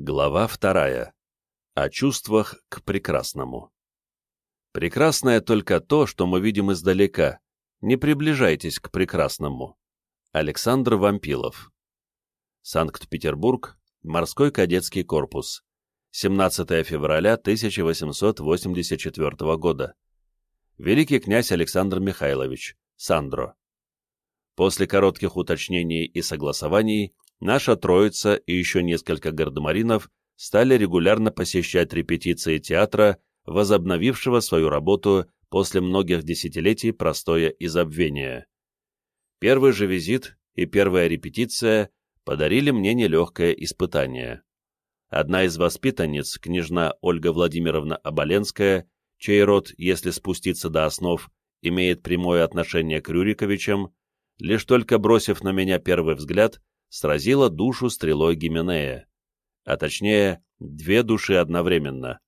Глава вторая. О чувствах к прекрасному. Прекрасное только то, что мы видим издалека. Не приближайтесь к прекрасному. Александр Вампилов. Санкт-Петербург. Морской кадетский корпус. 17 февраля 1884 года. Великий князь Александр Михайлович. Сандро. После коротких уточнений и согласований наша троица и еще несколько гардемаринов стали регулярно посещать репетиции театра, возобновившего свою работу после многих десятилетий простоя и забвения. Первый же визит и первая репетиция подарили мне нелегкое испытание. Одна из воспитанниц, княжна Ольга Владимировна Оболенская, чей род, если спуститься до основ, имеет прямое отношение к Рюриковичам, лишь только бросив на меня первый взгляд, сразила душу стрелой Гименея. А точнее, две души одновременно.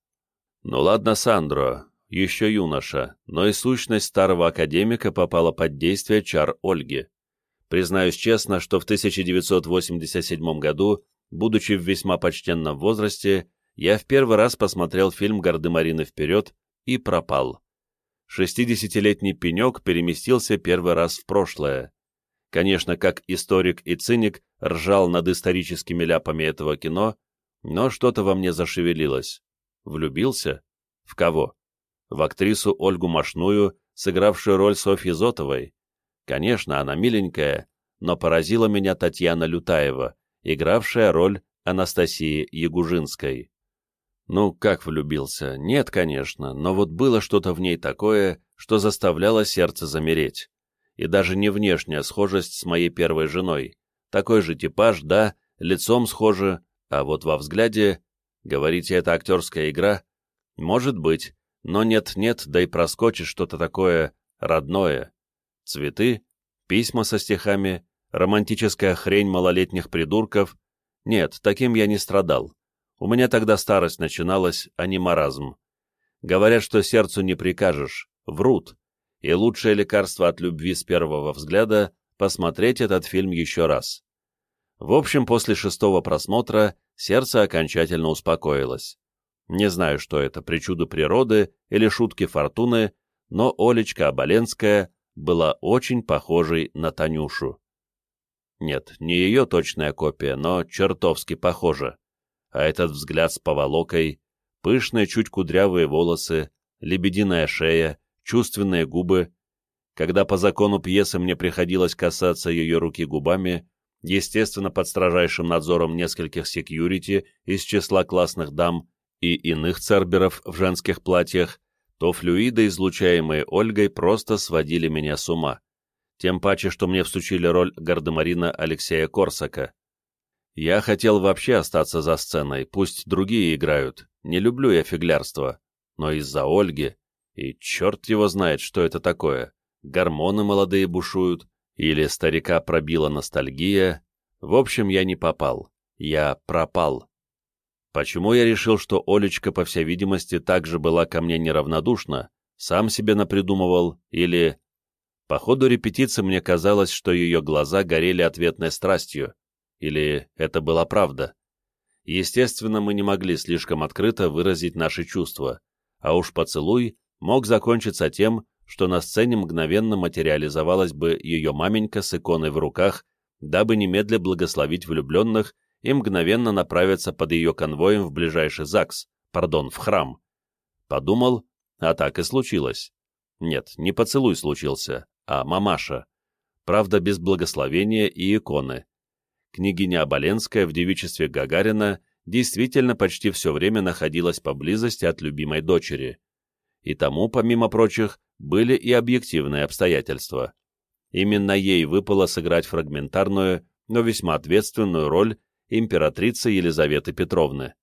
Ну ладно, Сандро, еще юноша, но и сущность старого академика попала под действие чар Ольги. Признаюсь честно, что в 1987 году, будучи в весьма почтенном возрасте, я в первый раз посмотрел фильм «Гардемарины вперед» и пропал. Шестидесятилетний пенек переместился первый раз в прошлое. Конечно, как историк и циник ржал над историческими ляпами этого кино, но что-то во мне зашевелилось. Влюбился? В кого? В актрису Ольгу Машную, сыгравшую роль Софьи Зотовой. Конечно, она миленькая, но поразила меня Татьяна Лютаева, игравшая роль Анастасии Ягужинской. Ну, как влюбился? Нет, конечно, но вот было что-то в ней такое, что заставляло сердце замереть и даже не внешняя схожесть с моей первой женой. Такой же типаж, да, лицом схоже, а вот во взгляде... Говорите, это актерская игра? Может быть, но нет-нет, да и проскочит что-то такое родное. Цветы, письма со стихами, романтическая хрень малолетних придурков. Нет, таким я не страдал. У меня тогда старость начиналась, а не маразм. Говорят, что сердцу не прикажешь, врут и лучшее лекарство от любви с первого взгляда — посмотреть этот фильм еще раз. В общем, после шестого просмотра сердце окончательно успокоилось. Не знаю, что это, причуды природы или шутки фортуны, но Олечка Оболенская была очень похожей на Танюшу. Нет, не ее точная копия, но чертовски похожа. А этот взгляд с поволокой, пышные чуть кудрявые волосы, лебединая шея, чувственные губы. Когда по закону пьесы мне приходилось касаться ее руки губами, естественно, под строжайшим надзором нескольких секьюрити из числа классных дам и иных церберов в женских платьях, то флюиды, излучаемые Ольгой, просто сводили меня с ума. Тем паче, что мне всучили роль гардемарина Алексея Корсака. Я хотел вообще остаться за сценой, пусть другие играют, не люблю я фиглярство, но из-за Ольги и черт его знает, что это такое. Гормоны молодые бушуют, или старика пробила ностальгия. В общем, я не попал. Я пропал. Почему я решил, что Олечка, по всей видимости, также была ко мне неравнодушна, сам себе напридумывал, или... По ходу репетиции мне казалось, что ее глаза горели ответной страстью. Или это была правда? Естественно, мы не могли слишком открыто выразить наши чувства, а уж поцелуй мог закончиться тем, что на сцене мгновенно материализовалась бы ее маменька с иконой в руках, дабы немедля благословить влюбленных и мгновенно направиться под ее конвоем в ближайший ЗАГС, пардон, в храм. Подумал, а так и случилось. Нет, не поцелуй случился, а мамаша. Правда, без благословения и иконы. Княгиня Оболенская в девичестве Гагарина действительно почти все время находилась поблизости от любимой дочери и тому, помимо прочих, были и объективные обстоятельства. Именно ей выпало сыграть фрагментарную, но весьма ответственную роль императрицы Елизаветы Петровны.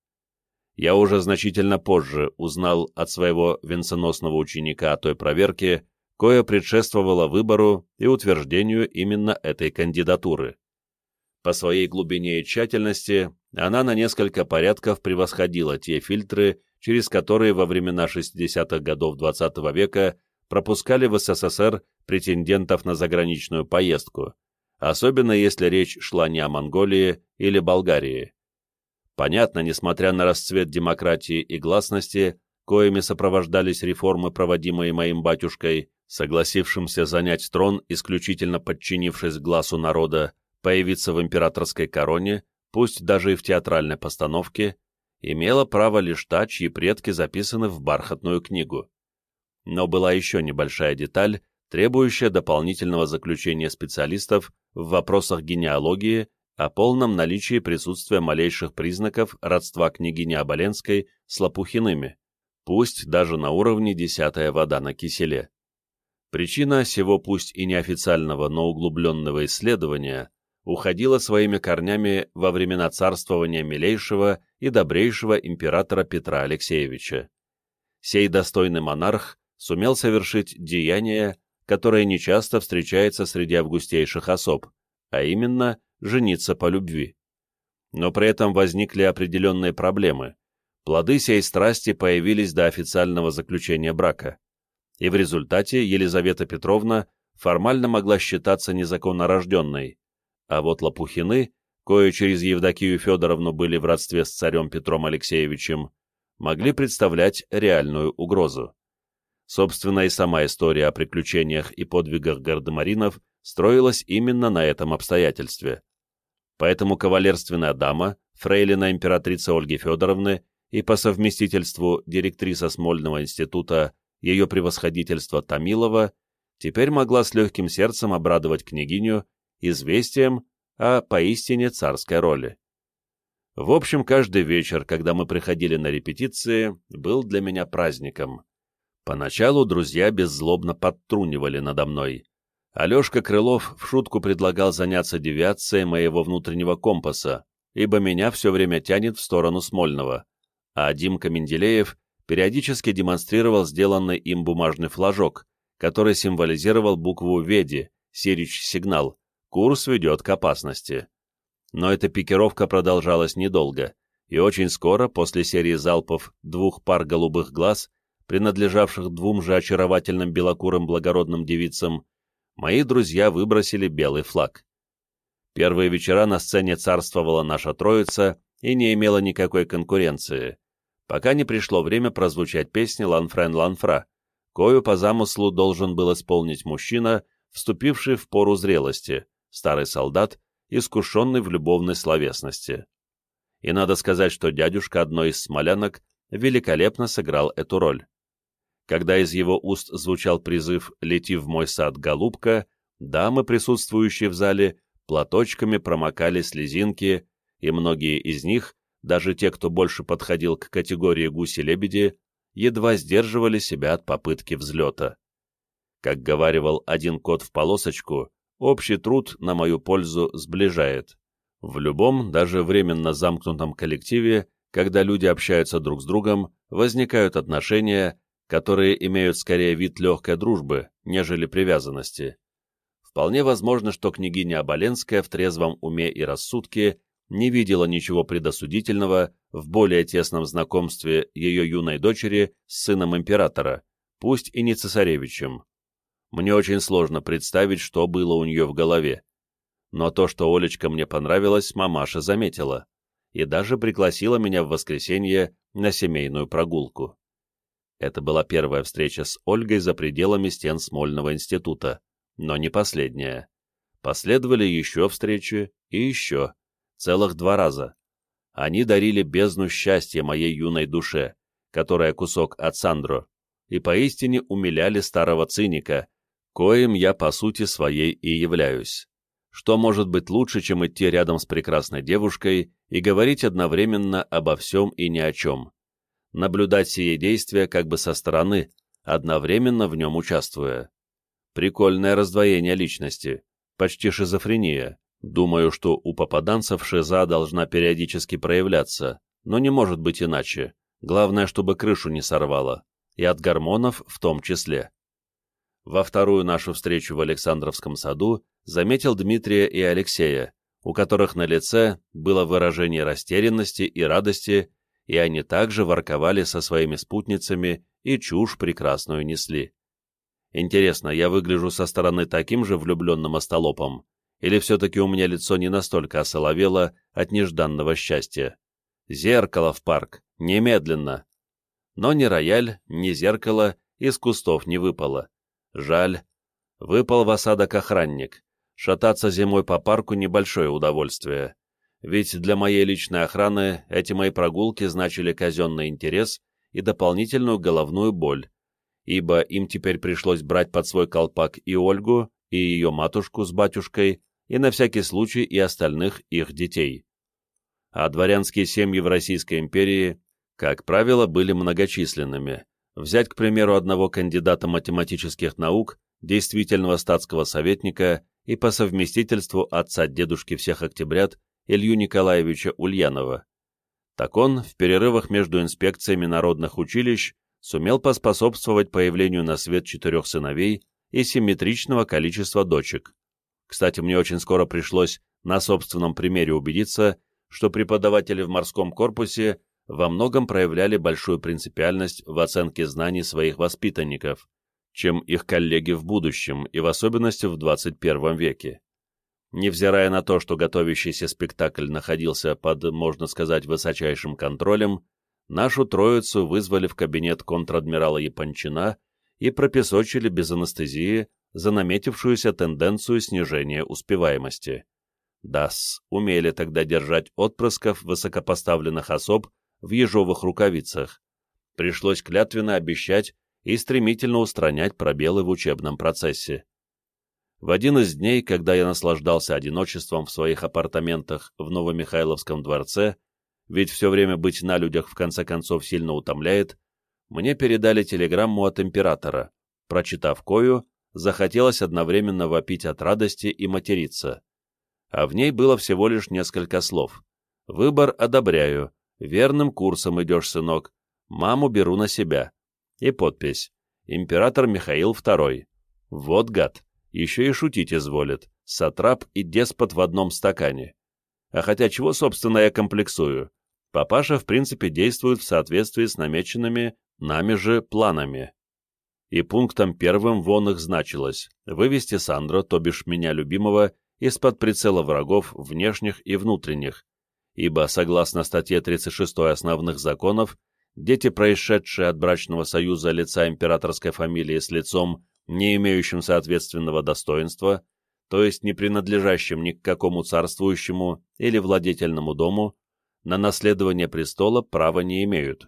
Я уже значительно позже узнал от своего венценосного ученика о той проверке, кое предшествовало выбору и утверждению именно этой кандидатуры. По своей глубине и тщательности она на несколько порядков превосходила те фильтры, через которые во времена 60-х годов XX -го века пропускали в СССР претендентов на заграничную поездку, особенно если речь шла не о Монголии или Болгарии. Понятно, несмотря на расцвет демократии и гласности, коими сопровождались реформы, проводимые моим батюшкой, согласившимся занять трон, исключительно подчинившись глазу народа, появиться в императорской короне, пусть даже и в театральной постановке, имела право лишь та, чьи предки записаны в бархатную книгу. Но была еще небольшая деталь, требующая дополнительного заключения специалистов в вопросах генеалогии о полном наличии присутствия малейших признаков родства княгини Оболенской с Лопухиными, пусть даже на уровне «десятая вода на киселе». Причина сего пусть и неофициального, но углубленного исследования уходила своими корнями во времена царствования милейшего и добрейшего императора Петра Алексеевича. Сей достойный монарх сумел совершить деяние, которое нечасто встречается среди августейших особ, а именно жениться по любви. Но при этом возникли определенные проблемы. Плоды сей страсти появились до официального заключения брака. И в результате Елизавета Петровна формально могла считаться незаконно рожденной, а вот Лопухины, кое через Евдокию Федоровну были в родстве с царем Петром Алексеевичем, могли представлять реальную угрозу. Собственно, и сама история о приключениях и подвигах гардемаринов строилась именно на этом обстоятельстве. Поэтому кавалерственная дама, фрейлина императрицы Ольги Федоровны и по совместительству директриса Смольного института ее превосходительство Томилова теперь могла с легким сердцем обрадовать княгиню известием о поистине царской роли. В общем, каждый вечер, когда мы приходили на репетиции, был для меня праздником. Поначалу друзья беззлобно подтрунивали надо мной. Алешка Крылов в шутку предлагал заняться девиацией моего внутреннего компаса, ибо меня все время тянет в сторону Смольного, а Димка Менделеев периодически демонстрировал сделанный им бумажный флажок, который символизировал букву «Веди», Сирич-сигнал, курс ведет к опасности. Но эта пикировка продолжалась недолго, и очень скоро, после серии залпов двух пар голубых глаз, принадлежавших двум же очаровательным белокурым благородным девицам, мои друзья выбросили белый флаг. Первые вечера на сцене царствовала наша троица и не имела никакой конкуренции, пока не пришло время прозвучать песни «Ланфрен Ланфра», кою по замыслу должен был исполнить мужчина, вступивший в пору зрелости, старый солдат, искушенный в любовной словесности. И надо сказать, что дядюшка одной из смолянок великолепно сыграл эту роль. Когда из его уст звучал призыв «Лети в мой сад, голубка», дамы, присутствующие в зале, платочками промокали слезинки, и многие из них, даже те, кто больше подходил к категории гуси-лебеди, едва сдерживали себя от попытки взлета. Как говаривал один кот в полосочку, общий труд на мою пользу сближает. В любом, даже временно замкнутом коллективе, когда люди общаются друг с другом, возникают отношения, которые имеют скорее вид легкой дружбы, нежели привязанности. Вполне возможно, что княгиня Оболенская в трезвом уме и рассудке не видела ничего предосудительного в более тесном знакомстве ее юной дочери с сыном императора, пусть и не цесаревичем. Мне очень сложно представить, что было у нее в голове. Но то, что Олечка мне понравилась, мамаша заметила и даже пригласила меня в воскресенье на семейную прогулку. Это была первая встреча с Ольгой за пределами стен Смольного института, но не последняя. Последовали еще встречи и еще, целых два раза. Они дарили бездну счастья моей юной душе, которая кусок от Сандро, и поистине умиляли старого циника, коим я по сути своей и являюсь. Что может быть лучше, чем идти рядом с прекрасной девушкой и говорить одновременно обо всем и ни о чем? наблюдать сие действия как бы со стороны, одновременно в нем участвуя. Прикольное раздвоение личности, почти шизофрения. Думаю, что у попаданцев шиза должна периодически проявляться, но не может быть иначе. Главное, чтобы крышу не сорвало, и от гормонов в том числе. Во вторую нашу встречу в Александровском саду заметил Дмитрия и Алексея, у которых на лице было выражение растерянности и радости и они также ворковали со своими спутницами и чушь прекрасную несли. Интересно, я выгляжу со стороны таким же влюбленным остолопом, или все-таки у меня лицо не настолько осоловело от нежданного счастья? Зеркало в парк, немедленно. Но ни рояль, ни зеркало из кустов не выпало. Жаль. Выпал в осадок охранник. Шататься зимой по парку — небольшое удовольствие. Ведь для моей личной охраны эти мои прогулки значили казенный интерес и дополнительную головную боль, ибо им теперь пришлось брать под свой колпак и Ольгу, и ее матушку с батюшкой, и на всякий случай и остальных их детей. А дворянские семьи в Российской империи, как правило, были многочисленными. Взять, к примеру, одного кандидата математических наук, действительного статского советника и по совместительству отца дедушки всех октябрят Илью Николаевича Ульянова. Так он, в перерывах между инспекциями народных училищ, сумел поспособствовать появлению на свет четырех сыновей и симметричного количества дочек. Кстати, мне очень скоро пришлось на собственном примере убедиться, что преподаватели в морском корпусе во многом проявляли большую принципиальность в оценке знаний своих воспитанников, чем их коллеги в будущем и в особенности в 21 веке. Невзирая на то, что готовящийся спектакль находился под, можно сказать, высочайшим контролем, нашу троицу вызвали в кабинет контр-адмирала Япончина и пропесочили без анестезии за наметившуюся тенденцию снижения успеваемости. ДАС умели тогда держать отпрысков высокопоставленных особ в ежовых рукавицах. Пришлось клятвенно обещать и стремительно устранять пробелы в учебном процессе. В один из дней, когда я наслаждался одиночеством в своих апартаментах в Новомихайловском дворце, ведь все время быть на людях в конце концов сильно утомляет, мне передали телеграмму от императора. Прочитав кою, захотелось одновременно вопить от радости и материться. А в ней было всего лишь несколько слов. «Выбор одобряю. Верным курсом идешь, сынок. Маму беру на себя». И подпись. «Император Михаил II». Вот гад еще и шутить изволит, сатрап и деспот в одном стакане. А хотя чего, собственно, я комплексую? Папаша, в принципе, действует в соответствии с намеченными нами же планами. И пунктом первым вон их значилось вывести Сандро, то бишь меня любимого, из-под прицела врагов внешних и внутренних, ибо, согласно статье 36 основных законов, дети, происшедшие от брачного союза лица императорской фамилии с лицом, не имеющим соответственного достоинства, то есть не принадлежащим ни к какому царствующему или владетельному дому, на наследование престола права не имеют.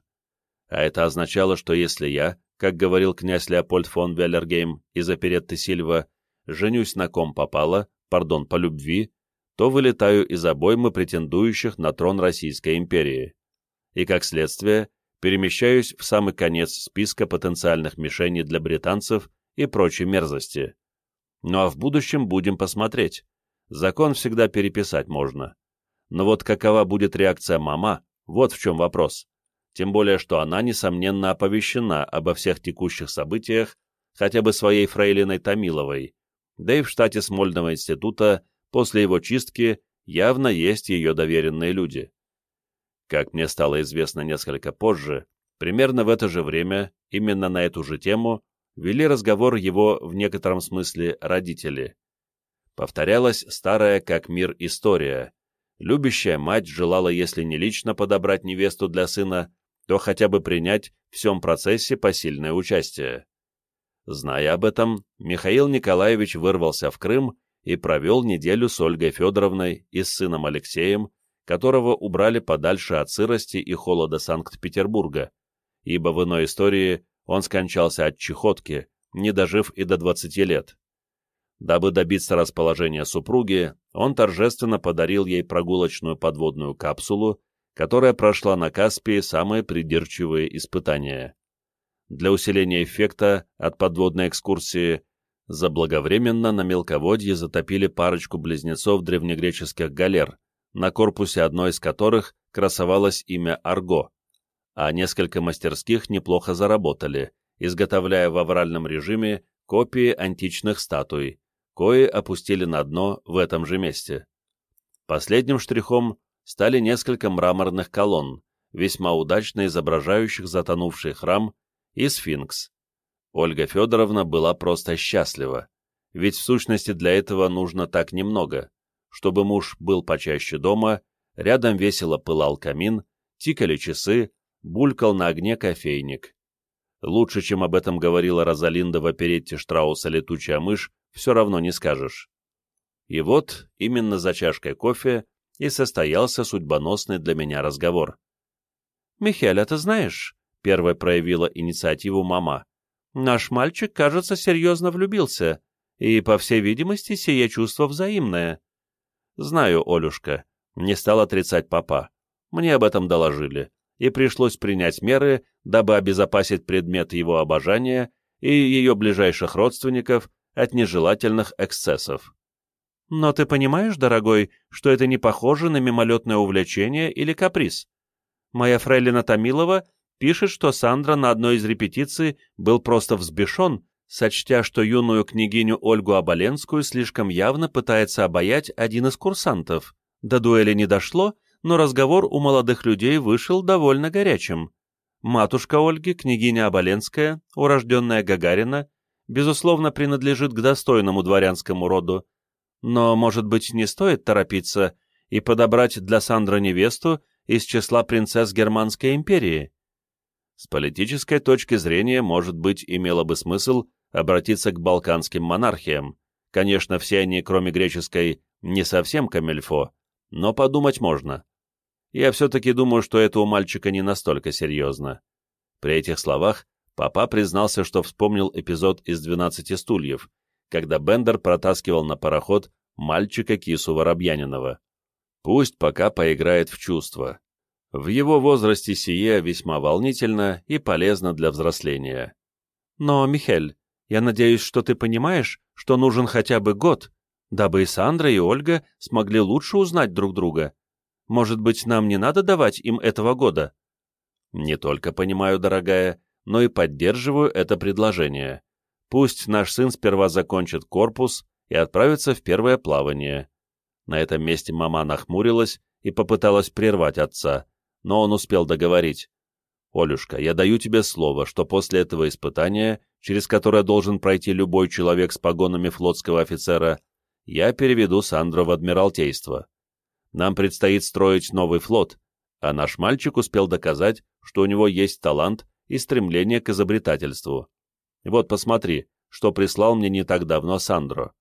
А это означало, что если я, как говорил князь Леопольд фон Веллергейм из Оперетты Сильва, женюсь на ком попало, пардон, по любви, то вылетаю из обоймы претендующих на трон Российской империи. И, как следствие, перемещаюсь в самый конец списка потенциальных мишеней для британцев и прочей мерзости. Ну а в будущем будем посмотреть. Закон всегда переписать можно. Но вот какова будет реакция мама, вот в чем вопрос. Тем более, что она, несомненно, оповещена обо всех текущих событиях, хотя бы своей фрейлиной Томиловой, да и в штате Смольного института после его чистки явно есть ее доверенные люди. Как мне стало известно несколько позже, примерно в это же время, именно на эту же тему, вели разговор его в некотором смысле родители. Повторялась старая как мир история. Любящая мать желала, если не лично подобрать невесту для сына, то хотя бы принять в всем процессе посильное участие. Зная об этом, Михаил Николаевич вырвался в Крым и провел неделю с Ольгой Федоровной и с сыном Алексеем, которого убрали подальше от сырости и холода Санкт-Петербурга, ибо в иной истории он скончался от чехотки, не дожив и до 20 лет. Дабы добиться расположения супруги, он торжественно подарил ей прогулочную подводную капсулу, которая прошла на Каспии самые придирчивые испытания. Для усиления эффекта от подводной экскурсии заблаговременно на мелководье затопили парочку близнецов древнегреческих галер, на корпусе одной из которых красовалось имя Арго а несколько мастерских неплохо заработали, изготовляя в авральном режиме копии античных статуй, кои опустили на дно в этом же месте. Последним штрихом стали несколько мраморных колонн, весьма удачно изображающих затонувший храм и сфинкс. Ольга Федоровна была просто счастлива, ведь в сущности для этого нужно так немного, чтобы муж был почаще дома, рядом весело пылал камин, Тикали часы, булькал на огне кофейник. Лучше, чем об этом говорила Розалинда в оперетте Штрауса «Летучая мышь», все равно не скажешь. И вот, именно за чашкой кофе и состоялся судьбоносный для меня разговор. «Михель, а ты знаешь?» — первой проявила инициативу мама. «Наш мальчик, кажется, серьезно влюбился, и, по всей видимости, сие чувство взаимное». «Знаю, Олюшка», — не стал отрицать папа. «Мне об этом доложили и пришлось принять меры, дабы обезопасить предмет его обожания и ее ближайших родственников от нежелательных эксцессов. Но ты понимаешь, дорогой, что это не похоже на мимолетное увлечение или каприз? Моя фрейлина Томилова пишет, что Сандра на одной из репетиций был просто взбешен, сочтя, что юную княгиню Ольгу Оболенскую слишком явно пытается обаять один из курсантов. До дуэли не дошло, но разговор у молодых людей вышел довольно горячим. Матушка Ольги, княгиня Оболенская, урожденная Гагарина, безусловно, принадлежит к достойному дворянскому роду, но, может быть, не стоит торопиться и подобрать для Сандра невесту из числа принцесс Германской империи? С политической точки зрения, может быть, имело бы смысл обратиться к балканским монархиям. Конечно, все они, кроме греческой, не совсем камельфо, но подумать можно. Я все-таки думаю, что это у мальчика не настолько серьезно. При этих словах папа признался, что вспомнил эпизод из «12 стульев», когда Бендер протаскивал на пароход мальчика Кису Воробьянинова. Пусть пока поиграет в чувства. В его возрасте сие весьма волнительно и полезно для взросления. Но, Михель, я надеюсь, что ты понимаешь, что нужен хотя бы год, дабы и Сандра, и Ольга смогли лучше узнать друг друга. Может быть, нам не надо давать им этого года? Не только понимаю, дорогая, но и поддерживаю это предложение. Пусть наш сын сперва закончит корпус и отправится в первое плавание. На этом месте мама нахмурилась и попыталась прервать отца, но он успел договорить. «Олюшка, я даю тебе слово, что после этого испытания, через которое должен пройти любой человек с погонами флотского офицера, я переведу Сандру в Адмиралтейство. Нам предстоит строить новый флот, а наш мальчик успел доказать, что у него есть талант и стремление к изобретательству. Вот посмотри, что прислал мне не так давно Сандро.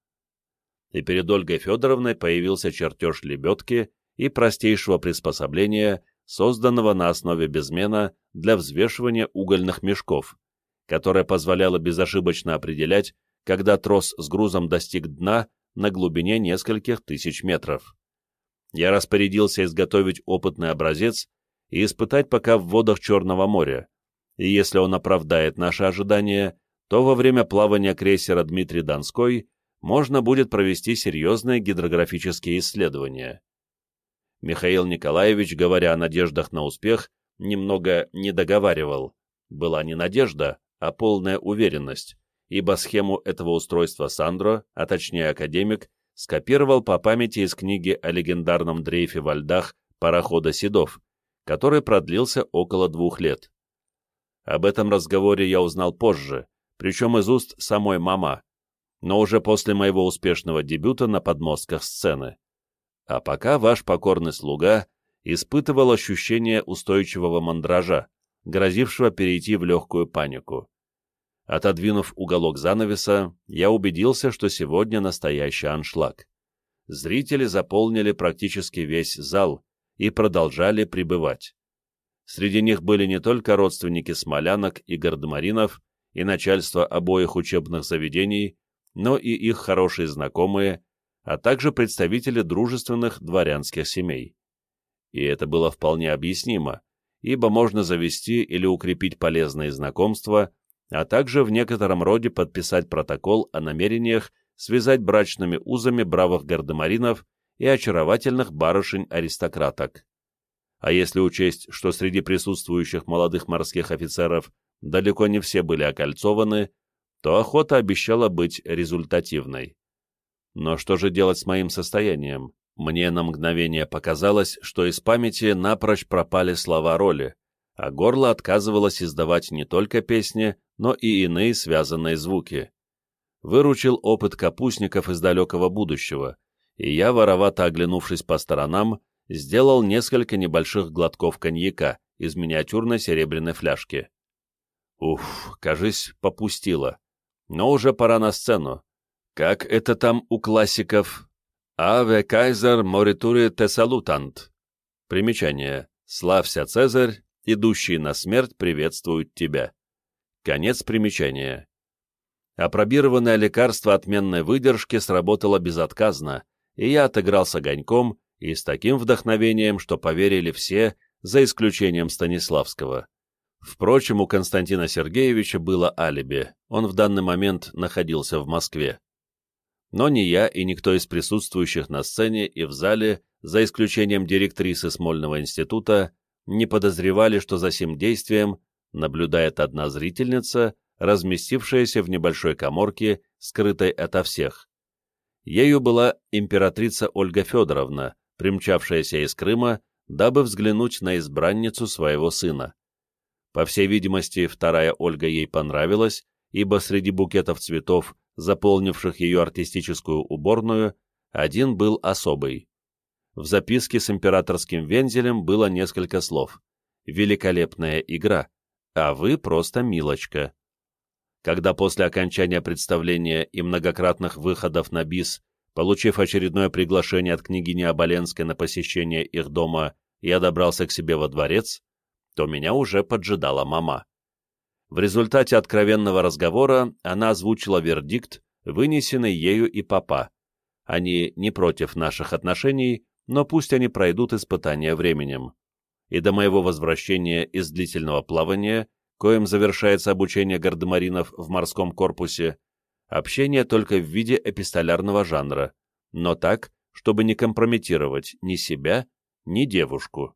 И перед Ольгой Федоровной появился чертеж лебедки и простейшего приспособления, созданного на основе безмена для взвешивания угольных мешков, которое позволяло безошибочно определять, когда трос с грузом достиг дна на глубине нескольких тысяч метров я распорядился изготовить опытный образец и испытать пока в водах Черного моря, и если он оправдает наши ожидания, то во время плавания крейсера Дмитрий Донской можно будет провести серьезные гидрографические исследования. Михаил Николаевич, говоря о надеждах на успех, немного не договаривал. Была не надежда, а полная уверенность, ибо схему этого устройства Сандро, а точнее академик, скопировал по памяти из книги о легендарном дрейфе во льдах парохода Седов, который продлился около двух лет. Об этом разговоре я узнал позже, причем из уст самой мама, но уже после моего успешного дебюта на подмостках сцены. А пока ваш покорный слуга испытывал ощущение устойчивого мандража, грозившего перейти в легкую панику. Отодвинув уголок занавеса, я убедился, что сегодня настоящий аншлаг. Зрители заполнили практически весь зал и продолжали пребывать. Среди них были не только родственники смолянок и гардемаринов и начальство обоих учебных заведений, но и их хорошие знакомые, а также представители дружественных дворянских семей. И это было вполне объяснимо, ибо можно завести или укрепить полезные знакомства а также в некотором роде подписать протокол о намерениях связать брачными узами бравых гардемаринов и очаровательных барышень-аристократок. А если учесть, что среди присутствующих молодых морских офицеров далеко не все были окольцованы, то охота обещала быть результативной. Но что же делать с моим состоянием? Мне на мгновение показалось, что из памяти напрочь пропали слова роли, а горло отказывалось издавать не только песни, но и иные связанные звуки. Выручил опыт капустников из далекого будущего, и я, воровато оглянувшись по сторонам, сделал несколько небольших глотков коньяка из миниатюрной серебряной фляжки. Уф, кажись, попустила. Но уже пора на сцену. Как это там у классиков? «Аве кайзер моритури те салутант». Примечание. «Славься, Цезарь, идущие на смерть приветствуют тебя». Конец примечания. Опробированное лекарство отменной выдержки сработало безотказно, и я отыгрался огоньком и с таким вдохновением, что поверили все, за исключением Станиславского. Впрочем, у Константина Сергеевича было алиби, он в данный момент находился в Москве. Но ни я и никто из присутствующих на сцене и в зале, за исключением директрисы Смольного института, не подозревали, что за сим действием наблюдает одна зрительница, разместившаяся в небольшой коморке, скрытой ото всех. Ею была императрица Ольга Федоровна, примчавшаяся из Крыма, дабы взглянуть на избранницу своего сына. По всей видимости, вторая Ольга ей понравилась, ибо среди букетов цветов, заполнивших ее артистическую уборную, один был особый. В записке с императорским вензелем было несколько слов. «Великолепная игра, а вы просто милочка». Когда после окончания представления и многократных выходов на бис, получив очередное приглашение от княгини Оболенской на посещение их дома, я добрался к себе во дворец, то меня уже поджидала мама. В результате откровенного разговора она озвучила вердикт, вынесенный ею и папа. Они не против наших отношений, но пусть они пройдут испытания временем. И до моего возвращения из длительного плавания, коим завершается обучение гардемаринов в морском корпусе, общение только в виде эпистолярного жанра, но так, чтобы не компрометировать ни себя, ни девушку.